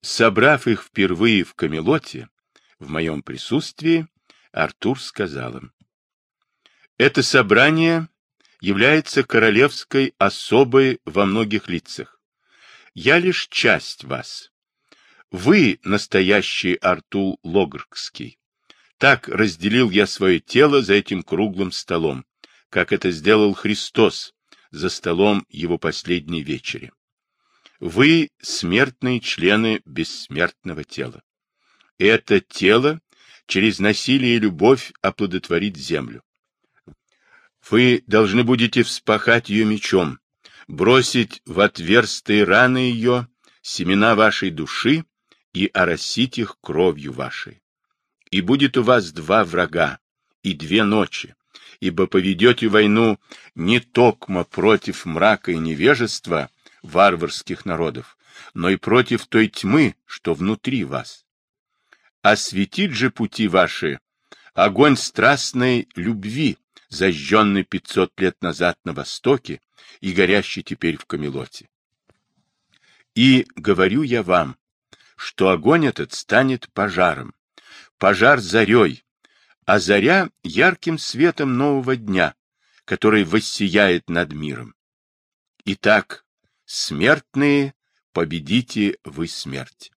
Собрав их впервые в Камелоте, в моем присутствии, Артур сказал им, «Это собрание является королевской особой во многих лицах. Я лишь часть вас. Вы настоящий Артул Логркский. Так разделил я свое тело за этим круглым столом, как это сделал Христос за столом его последней вечери. Вы смертные члены бессмертного тела. Это тело через насилие и любовь оплодотворит землю. Вы должны будете вспахать ее мечом, бросить в отверстые раны ее семена вашей души и оросить их кровью вашей. И будет у вас два врага и две ночи, ибо поведете войну не токмо против мрака и невежества варварских народов, но и против той тьмы, что внутри вас. Осветит же пути ваши огонь страстной любви, зажженный пятьсот лет назад на Востоке и горящий теперь в Камелоте. И говорю я вам, что огонь этот станет пожаром, пожар зарей, а заря — ярким светом нового дня, который воссияет над миром. Итак, смертные, победите вы смерть.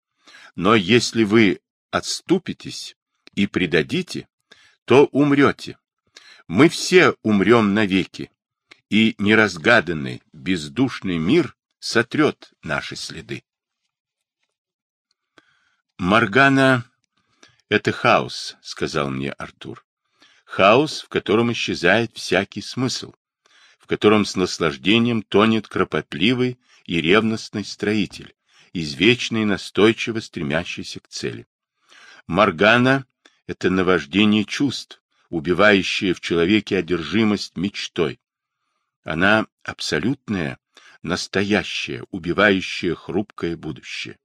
Но если вы отступитесь и предадите, то умрете. Мы все умрем навеки, и неразгаданный, бездушный мир сотрет наши следы. Маргана это хаос, сказал мне Артур. Хаос, в котором исчезает всякий смысл, котором с наслаждением тонет кропотливый и ревностный строитель, извечно и настойчиво стремящийся к цели. Моргана — это наваждение чувств, убивающее в человеке одержимость мечтой. Она абсолютная, настоящая, убивающая хрупкое будущее.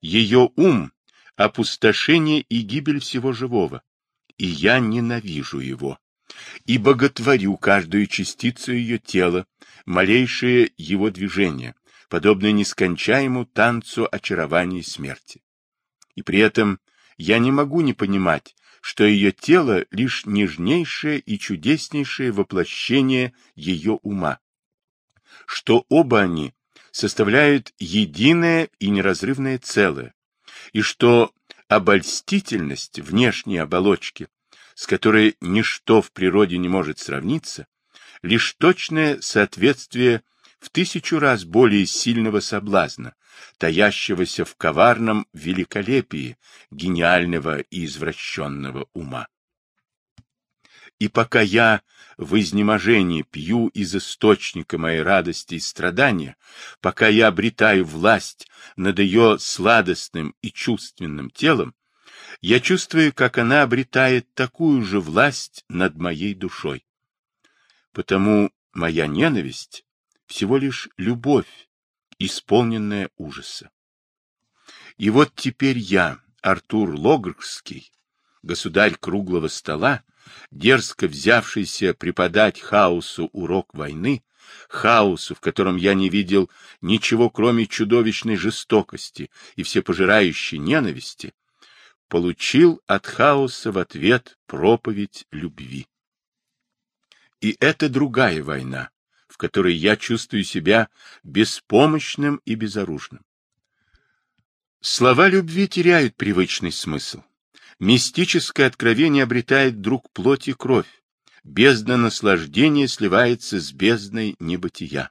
Ее ум опустошение и гибель всего живого, и я ненавижу его, и боготворю каждую частицу ее тела, малейшее его движение, подобное нескончаемому танцу очарования смерти. И при этом я не могу не понимать, что ее тело — лишь нежнейшее и чудеснейшее воплощение ее ума, что оба они составляют единое и неразрывное целое, и что обольстительность внешней оболочки, с которой ничто в природе не может сравниться, лишь точное соответствие в тысячу раз более сильного соблазна, таящегося в коварном великолепии гениального и извращенного ума. И пока я в изнеможении пью из источника моей радости и страдания, пока я обретаю власть над ее сладостным и чувственным телом, я чувствую, как она обретает такую же власть над моей душой. Потому моя ненависть всего лишь любовь, исполненная ужаса. И вот теперь я, Артур Логрский, государь круглого стола, дерзко взявшийся преподать хаосу урок войны, хаосу, в котором я не видел ничего, кроме чудовищной жестокости и всепожирающей ненависти, получил от хаоса в ответ проповедь любви. И это другая война, в которой я чувствую себя беспомощным и безоружным. Слова любви теряют привычный смысл. Мистическое откровение обретает вдруг плоть и кровь. Бездна наслаждения сливается с бездной небытия.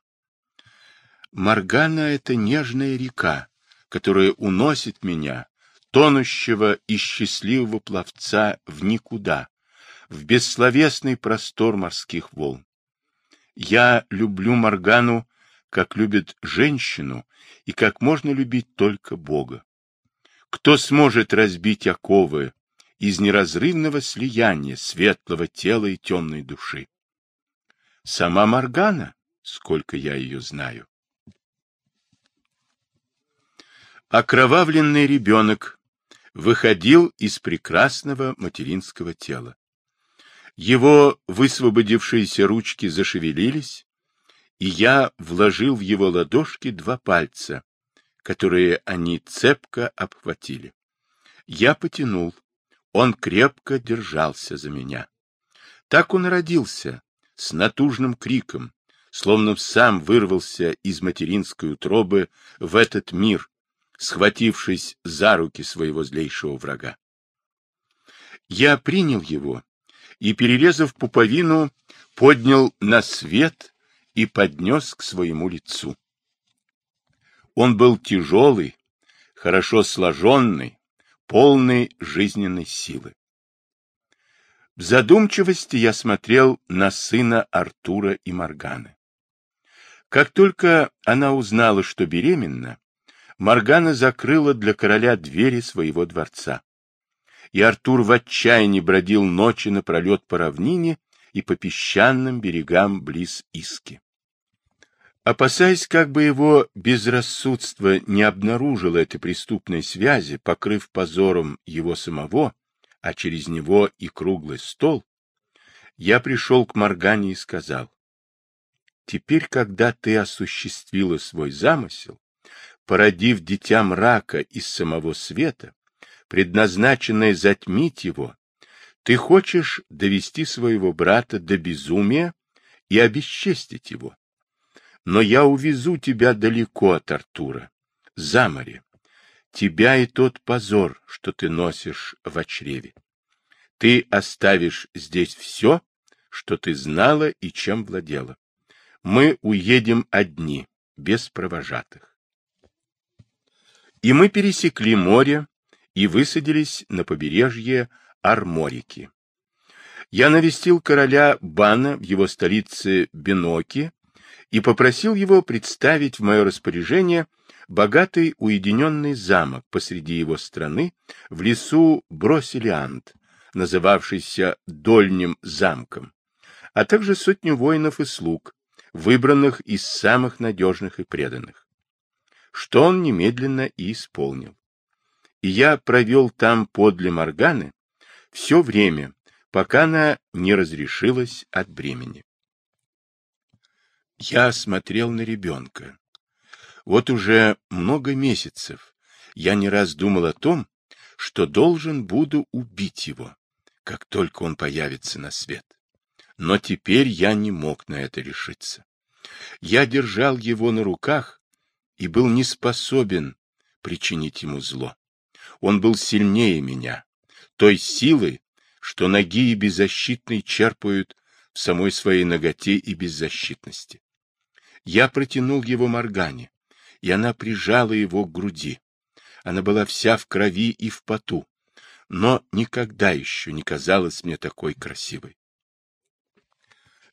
Маргана — это нежная река, которая уносит меня, тонущего и счастливого пловца, в никуда, в бессловесный простор морских волн. Я люблю Маргану, как любит женщину, и как можно любить только Бога. Кто сможет разбить оковы из неразрывного слияния светлого тела и темной души. Сама Моргана, сколько я ее знаю. Окровавленный ребенок выходил из прекрасного материнского тела. Его высвободившиеся ручки зашевелились, и я вложил в его ладошки два пальца, которые они цепко обхватили. Я потянул. Он крепко держался за меня. Так он родился, с натужным криком, словно сам вырвался из материнской утробы в этот мир, схватившись за руки своего злейшего врага. Я принял его и, перерезав пуповину, поднял на свет и поднес к своему лицу. Он был тяжелый, хорошо сложенный, полный жизненной силы. В задумчивости я смотрел на сына Артура и Морганы. Как только она узнала, что беременна, Моргана закрыла для короля двери своего дворца. И Артур в отчаянии бродил ночи напролет по равнине и по песчаным берегам близ Иски. Опасаясь, как бы его безрассудство не обнаружило этой преступной связи, покрыв позором его самого, а через него и круглый стол, я пришел к Моргане и сказал, «Теперь, когда ты осуществила свой замысел, породив дитя мрака из самого света, предназначенное затмить его, ты хочешь довести своего брата до безумия и обесчестить его но я увезу тебя далеко от Артура, за море, тебя и тот позор, что ты носишь в чреве. Ты оставишь здесь все, что ты знала и чем владела. Мы уедем одни, без провожатых. И мы пересекли море и высадились на побережье Арморики. Я навестил короля Бана в его столице Беноки и попросил его представить в мое распоряжение богатый уединенный замок посреди его страны в лесу Бросилиант, называвшийся Дольним замком, а также сотню воинов и слуг, выбранных из самых надежных и преданных. Что он немедленно и исполнил. И я провел там подле Морганы все время, пока она не разрешилась от бремени. Я смотрел на ребенка. Вот уже много месяцев я не раз думал о том, что должен буду убить его, как только он появится на свет. Но теперь я не мог на это решиться. Я держал его на руках и был не способен причинить ему зло. Он был сильнее меня, той силы, что ноги и беззащитные черпают в самой своей ноготе и беззащитности. Я протянул его Моргане, и она прижала его к груди. Она была вся в крови и в поту, но никогда еще не казалась мне такой красивой.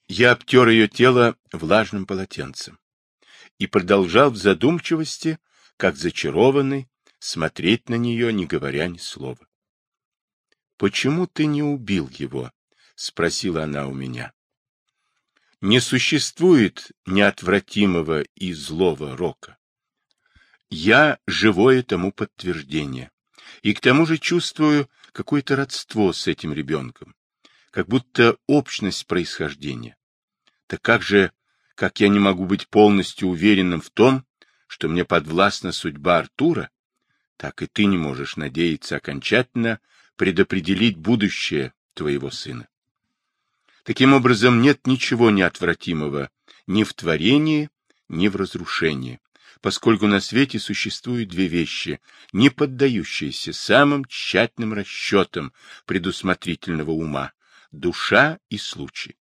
Я обтер ее тело влажным полотенцем и продолжал в задумчивости, как зачарованный, смотреть на нее, не говоря ни слова. — Почему ты не убил его? — спросила она у меня. Не существует неотвратимого и злого рока. Я живое тому подтверждение. И к тому же чувствую какое-то родство с этим ребенком, как будто общность происхождения. Так как же, как я не могу быть полностью уверенным в том, что мне подвластна судьба Артура, так и ты не можешь надеяться окончательно предопределить будущее твоего сына. Таким образом, нет ничего неотвратимого ни в творении, ни в разрушении, поскольку на свете существуют две вещи, не поддающиеся самым тщательным расчетам предусмотрительного ума – душа и случай.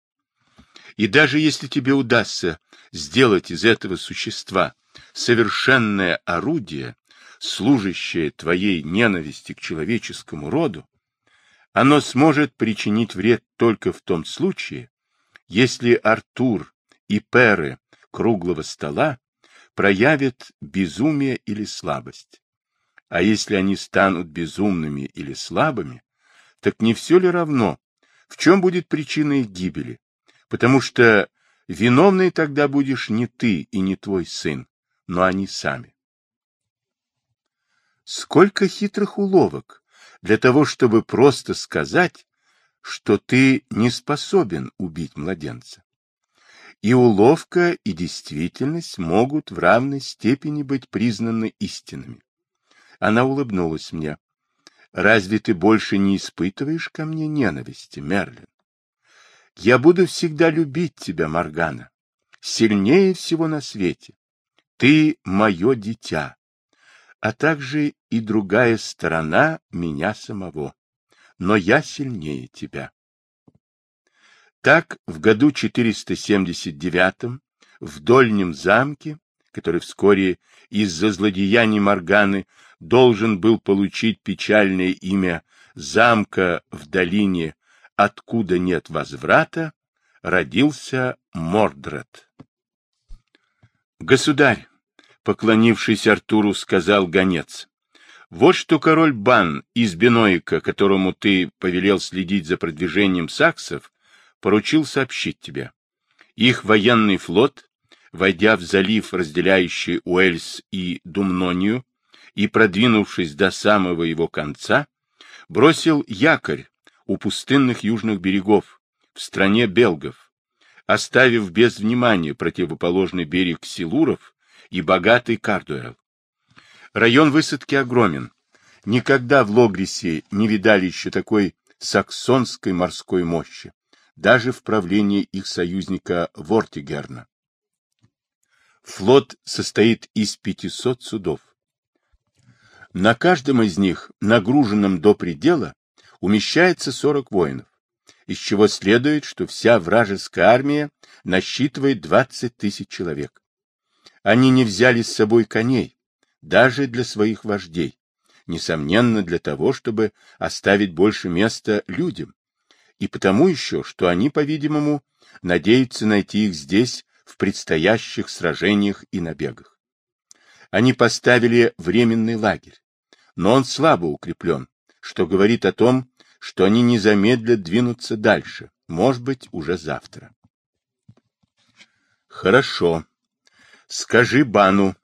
И даже если тебе удастся сделать из этого существа совершенное орудие, служащее твоей ненависти к человеческому роду, оно сможет причинить вред только в том случае, если Артур и Перы круглого стола проявят безумие или слабость. А если они станут безумными или слабыми, так не все ли равно, в чем будет причина их гибели? Потому что виновной тогда будешь не ты и не твой сын, но они сами. Сколько хитрых уловок для того, чтобы просто сказать, что ты не способен убить младенца. И уловка, и действительность могут в равной степени быть признаны истинными. Она улыбнулась мне. Разве ты больше не испытываешь ко мне ненависти, Мерлин? Я буду всегда любить тебя, Моргана, сильнее всего на свете. Ты мое дитя, а также и другая сторона меня самого. Но я сильнее тебя. Так, в году 479 в Дольнем замке, который вскоре из-за злодеяний Морганы должен был получить печальное имя замка в долине, откуда нет возврата, родился Мордред. Государь, поклонившись Артуру, сказал гонец, вот что король Бан из Беноика, которому ты повелел следить за продвижением саксов, поручил сообщить тебе. Их военный флот, войдя в залив, разделяющий Уэльс и Думнонию, и продвинувшись до самого его конца, бросил якорь у пустынных южных берегов, в стране белгов, оставив без внимания противоположный берег Силуров и богатый Кардуэл. Район высадки огромен. Никогда в Логрисе не видали еще такой саксонской морской мощи, даже в правлении их союзника Вортигерна. Флот состоит из 500 судов. На каждом из них, нагруженном до предела, умещается 40 воинов, из чего следует, что вся вражеская армия насчитывает 20 тысяч человек. Они не взяли с собой коней, даже для своих вождей, несомненно для того, чтобы оставить больше места людям, и потому еще, что они, по-видимому, надеются найти их здесь в предстоящих сражениях и набегах. Они поставили временный лагерь, но он слабо укреплен, что говорит о том, что они не замедлят двинуться дальше, может быть, уже завтра. Хорошо. Скажи Бану,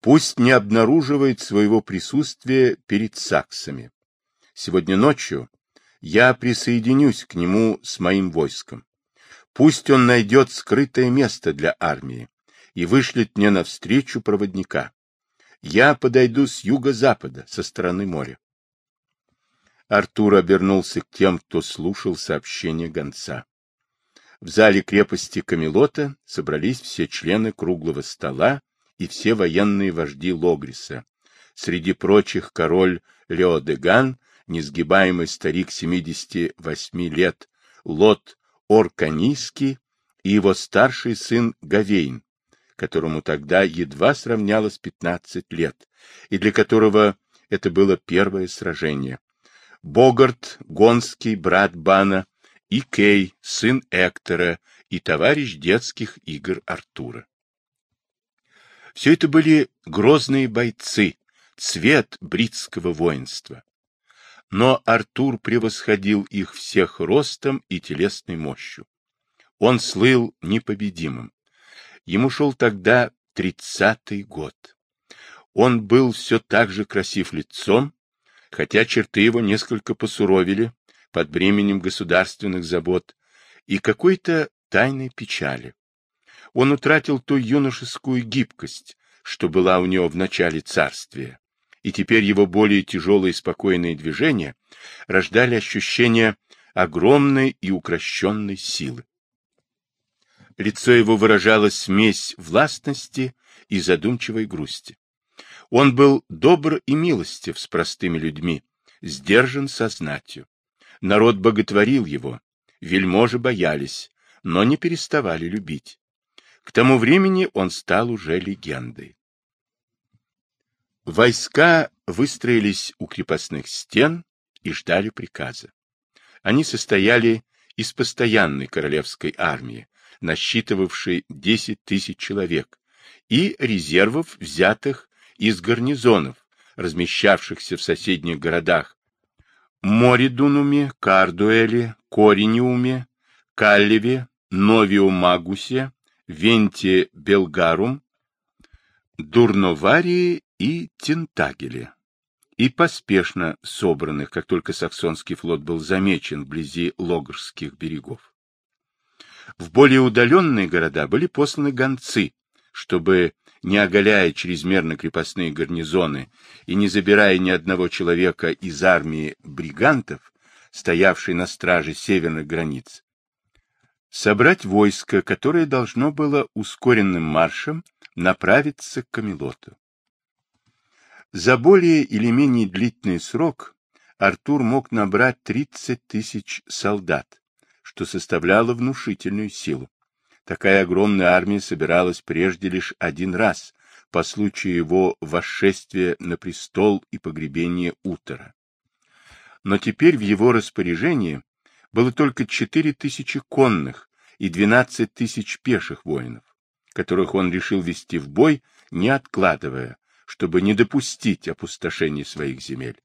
пусть не обнаруживает своего присутствия перед саксами. Сегодня ночью я присоединюсь к нему с моим войском. Пусть он найдет скрытое место для армии и вышлет мне навстречу проводника. Я подойду с юго-запада, со стороны моря. Артур обернулся к тем, кто слушал сообщение гонца. В зале крепости Камелота собрались все члены круглого стола и все военные вожди Логриса. Среди прочих король Леодеган, несгибаемый старик 78 лет, Лот Орканийский и его старший сын Гавейн, которому тогда едва сравнялось 15 лет, и для которого это было первое сражение. Богарт, Гонский, брат Бана, и Кей, сын Эктора, и товарищ детских игр Артура. Все это были грозные бойцы, цвет бритского воинства. Но Артур превосходил их всех ростом и телесной мощью. Он слыл непобедимым. Ему шел тогда тридцатый год. Он был все так же красив лицом, хотя черты его несколько посуровили под бременем государственных забот и какой-то тайной печали он утратил ту юношескую гибкость, что была у него в начале царствия, и теперь его более тяжелые и спокойные движения рождали ощущение огромной и укращенной силы. Лицо его выражало смесь властности и задумчивой грусти. Он был добр и милостив с простыми людьми, сдержан со знатью. Народ боготворил его, вельможи боялись, но не переставали любить. К тому времени он стал уже легендой. Войска выстроились у крепостных стен и ждали приказа. Они состояли из постоянной королевской армии, насчитывавшей 10 тысяч человек, и резервов, взятых из гарнизонов, размещавшихся в соседних городах Моридунуме, Кардуэле, Корениуме, Каллеве, Новиумагусе, Венте Белгарум, Дурноварии и Тентагеле, и поспешно собранных, как только саксонский флот был замечен вблизи Логрских берегов. В более удаленные города были посланы гонцы, чтобы, не оголяя чрезмерно крепостные гарнизоны и не забирая ни одного человека из армии бригантов, стоявшей на страже северных границ, собрать войско, которое должно было ускоренным маршем направиться к Камелоту. За более или менее длительный срок Артур мог набрать 30 тысяч солдат, что составляло внушительную силу. Такая огромная армия собиралась прежде лишь один раз, по случаю его восшествия на престол и погребения Утора. Но теперь в его распоряжении было только 4 тысячи конных и 12 тысяч пеших воинов, которых он решил вести в бой, не откладывая, чтобы не допустить опустошения своих земель.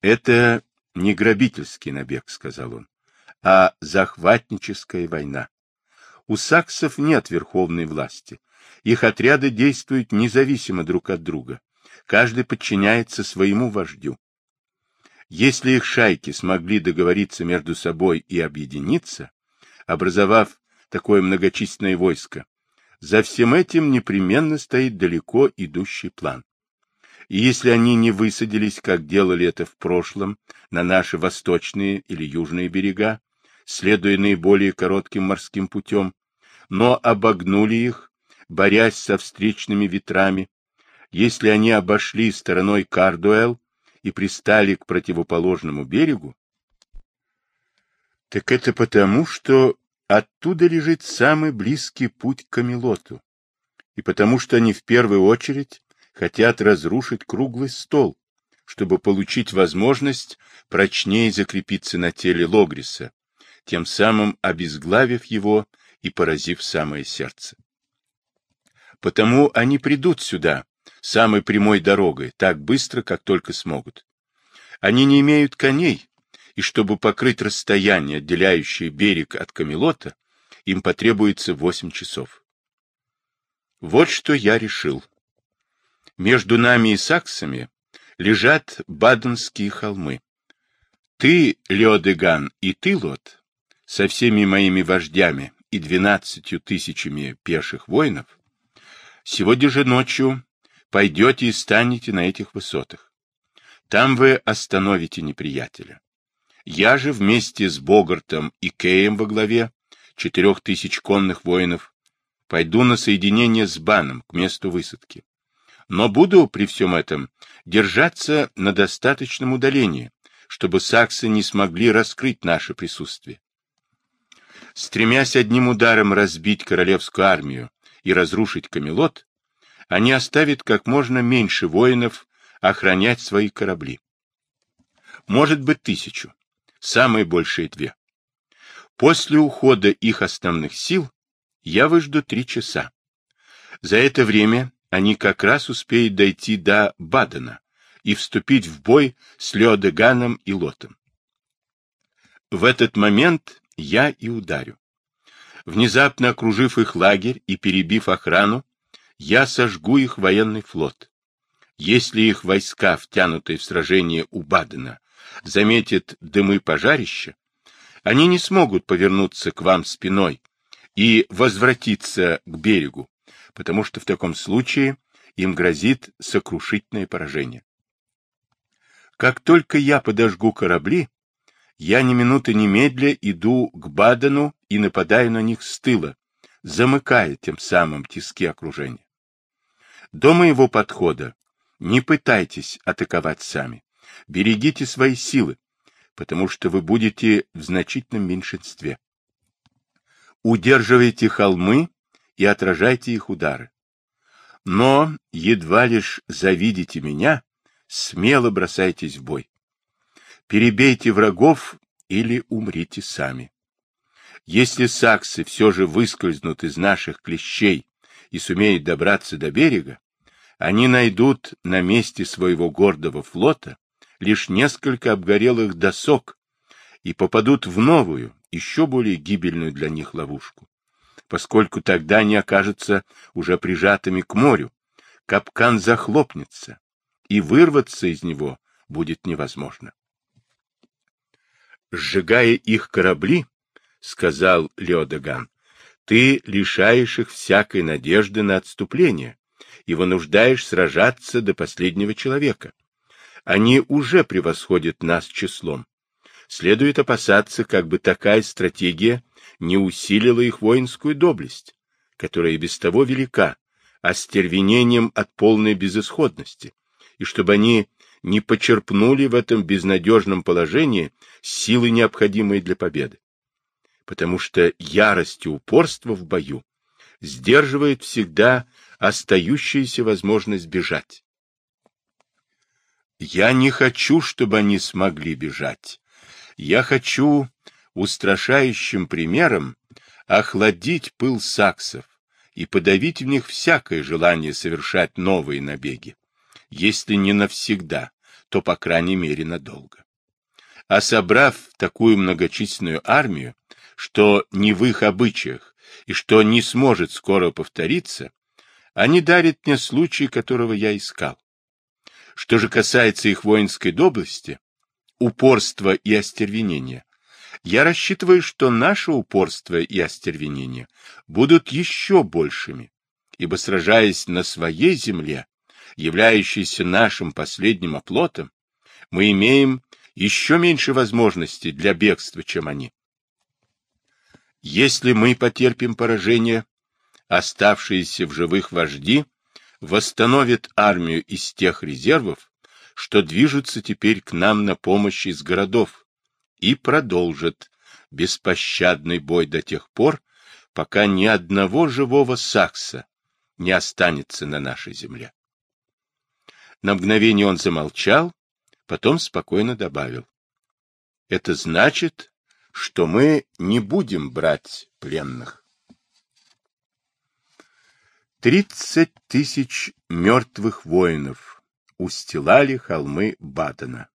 «Это не грабительский набег», — сказал он, — «а захватническая война. У саксов нет верховной власти. Их отряды действуют независимо друг от друга. Каждый подчиняется своему вождю. Если их шайки смогли договориться между собой и объединиться, образовав такое многочисленное войско, за всем этим непременно стоит далеко идущий план. И если они не высадились, как делали это в прошлом, на наши восточные или южные берега, следуя наиболее коротким морским путем, но обогнули их, борясь со встречными ветрами, если они обошли стороной Кардуэл и пристали к противоположному берегу, так это потому, что оттуда лежит самый близкий путь к Камелоту, и потому что они в первую очередь хотят разрушить круглый стол, чтобы получить возможность прочнее закрепиться на теле Логриса, тем самым обезглавив его и поразив самое сердце. Потому они придут сюда, самой прямой дорогой, так быстро, как только смогут. Они не имеют коней, и чтобы покрыть расстояние, отделяющее берег от Камелота, им потребуется восемь часов. Вот что я решил. Между нами и саксами лежат Баденские холмы. Ты, Леодеган, и ты, Лот, со всеми моими вождями и двенадцатью тысячами пеших воинов, сегодня же ночью пойдете и станете на этих высотах. Там вы остановите неприятеля. Я же вместе с Богартом и Кеем во главе четырех тысяч конных воинов пойду на соединение с Баном к месту высадки но буду при всем этом держаться на достаточном удалении, чтобы саксы не смогли раскрыть наше присутствие. Стремясь одним ударом разбить королевскую армию и разрушить Камелот, они оставят как можно меньше воинов охранять свои корабли. Может быть, тысячу, самые большие две. После ухода их основных сил я выжду три часа. За это время они как раз успеют дойти до Бадена и вступить в бой с Леодеганом и Лотом. В этот момент я и ударю. Внезапно окружив их лагерь и перебив охрану, я сожгу их военный флот. Если их войска, втянутые в сражение у Бадена, заметят дымы пожарища, они не смогут повернуться к вам спиной и возвратиться к берегу, потому что в таком случае им грозит сокрушительное поражение. Как только я подожгу корабли, я ни минуты немедля иду к Бадену и нападаю на них с тыла, замыкая тем самым тиски окружения. До моего подхода не пытайтесь атаковать сами, берегите свои силы, потому что вы будете в значительном меньшинстве. Удерживайте холмы и отражайте их удары. Но, едва лишь завидите меня, смело бросайтесь в бой. Перебейте врагов или умрите сами. Если саксы все же выскользнут из наших клещей и сумеют добраться до берега, они найдут на месте своего гордого флота лишь несколько обгорелых досок и попадут в новую, еще более гибельную для них ловушку поскольку тогда они окажутся уже прижатыми к морю. Капкан захлопнется, и вырваться из него будет невозможно. Сжигая их корабли, сказал Леодаган, ты лишаешь их всякой надежды на отступление и вынуждаешь сражаться до последнего человека. Они уже превосходят нас числом. Следует опасаться, как бы такая стратегия не усилила их воинскую доблесть, которая и без того велика, остервенением от полной безысходности, и чтобы они не почерпнули в этом безнадежном положении силы, необходимые для победы. Потому что ярость и упорство в бою сдерживает всегда остающуюся возможность бежать. Я не хочу, чтобы они смогли бежать. Я хочу устрашающим примером охладить пыл саксов и подавить в них всякое желание совершать новые набеги, если не навсегда, то, по крайней мере, надолго. А собрав такую многочисленную армию, что не в их обычаях и что не сможет скоро повториться, они дарят мне случай, которого я искал. Что же касается их воинской доблести, упорства и остервенения, я рассчитываю, что наше упорство и остервенение будут еще большими, ибо, сражаясь на своей земле, являющейся нашим последним оплотом, мы имеем еще меньше возможностей для бегства, чем они. Если мы потерпим поражение, оставшиеся в живых вожди восстановят армию из тех резервов, что движутся теперь к нам на помощь из городов, и продолжат беспощадный бой до тех пор, пока ни одного живого сакса не останется на нашей земле. На мгновение он замолчал, потом спокойно добавил. Это значит, что мы не будем брать пленных. Тридцать тысяч мертвых воинов устилали холмы Бадена.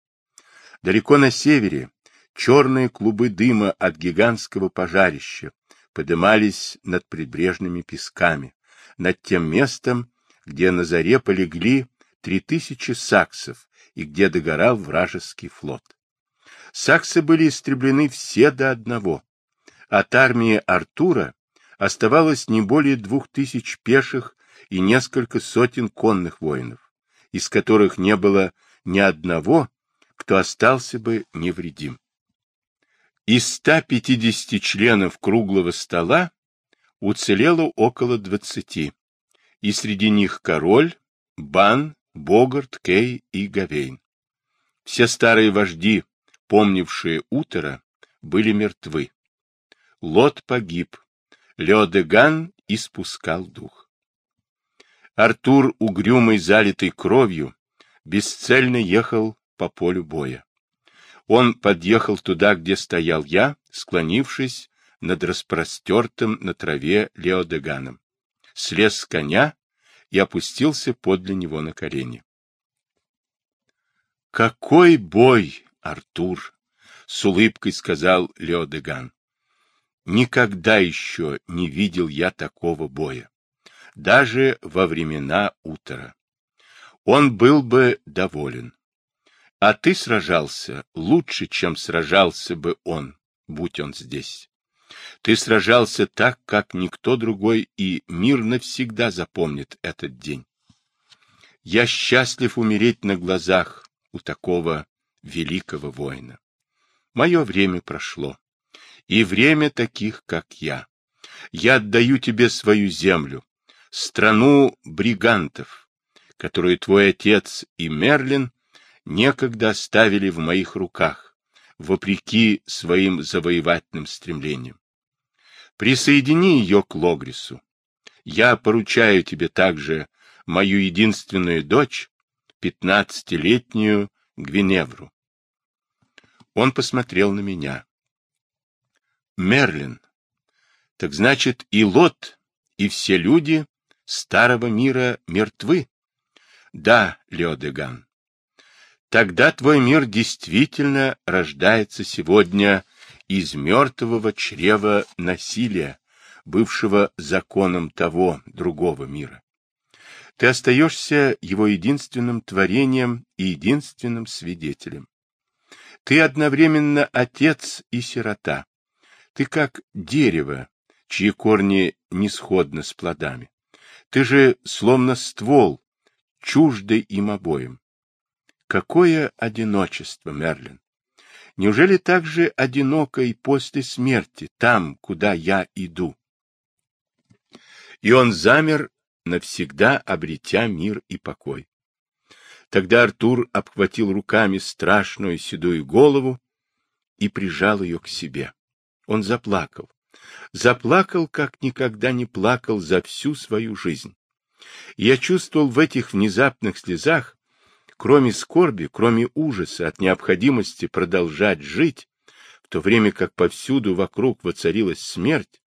Далеко на севере черные клубы дыма от гигантского пожарища подымались над прибрежными песками, над тем местом, где на заре полегли три тысячи саксов и где догорал вражеский флот. Саксы были истреблены все до одного. От армии Артура оставалось не более двух тысяч пеших и несколько сотен конных воинов, из которых не было ни одного, кто остался бы невредим. Из 150 членов круглого стола уцелело около 20, и среди них король, Бан, Богарт, Кей и Гавейн. Все старые вожди, помнившие утро, были мертвы. Лот погиб. Леодеган испускал дух. Артур, угрюмый, залитый кровью, бесцельно ехал по полю боя. Он подъехал туда, где стоял я, склонившись над распростертым на траве Леодеганом. Слез с коня и опустился подле него на колени. «Какой бой, Артур!» — с улыбкой сказал Леодеган. «Никогда еще не видел я такого боя, даже во времена утра. Он был бы доволен. А ты сражался лучше, чем сражался бы он, будь он здесь. Ты сражался так, как никто другой, и мир навсегда запомнит этот день. Я счастлив умереть на глазах у такого великого воина. Мое время прошло, и время таких, как я. Я отдаю тебе свою землю, страну бригантов, которую твой отец и Мерлин некогда оставили в моих руках, вопреки своим завоевательным стремлениям. Присоедини ее к Логрису. Я поручаю тебе также мою единственную дочь, пятнадцатилетнюю Гвиневру. Он посмотрел на меня. Мерлин. Так значит, и Лот, и все люди старого мира мертвы? Да, Леодеган. Тогда твой мир действительно рождается сегодня из мертвого чрева насилия, бывшего законом того другого мира. Ты остаешься его единственным творением и единственным свидетелем. Ты одновременно отец и сирота. Ты как дерево, чьи корни не сходны с плодами. Ты же словно ствол, чуждый им обоим. Какое одиночество, Мерлин! Неужели так же одиноко и после смерти, там, куда я иду? И он замер, навсегда обретя мир и покой. Тогда Артур обхватил руками страшную седую голову и прижал ее к себе. Он заплакал. Заплакал, как никогда не плакал за всю свою жизнь. Я чувствовал в этих внезапных слезах, кроме скорби, кроме ужаса от необходимости продолжать жить, в то время как повсюду вокруг воцарилась смерть,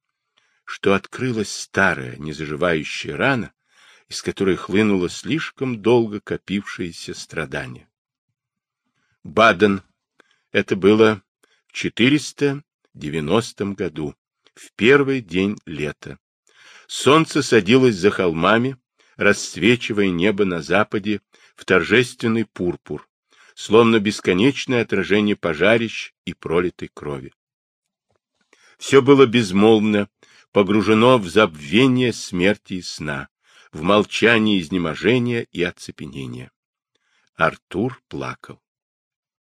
что открылась старая, незаживающая рана, из которой хлынуло слишком долго копившееся страдание. Баден. Это было в 490 году, в первый день лета. Солнце садилось за холмами, расцвечивая небо на западе в торжественный пурпур, словно бесконечное отражение пожарищ и пролитой крови. Все было безмолвно, погружено в забвение смерти и сна, в молчании изнеможения и оцепенения. Артур плакал.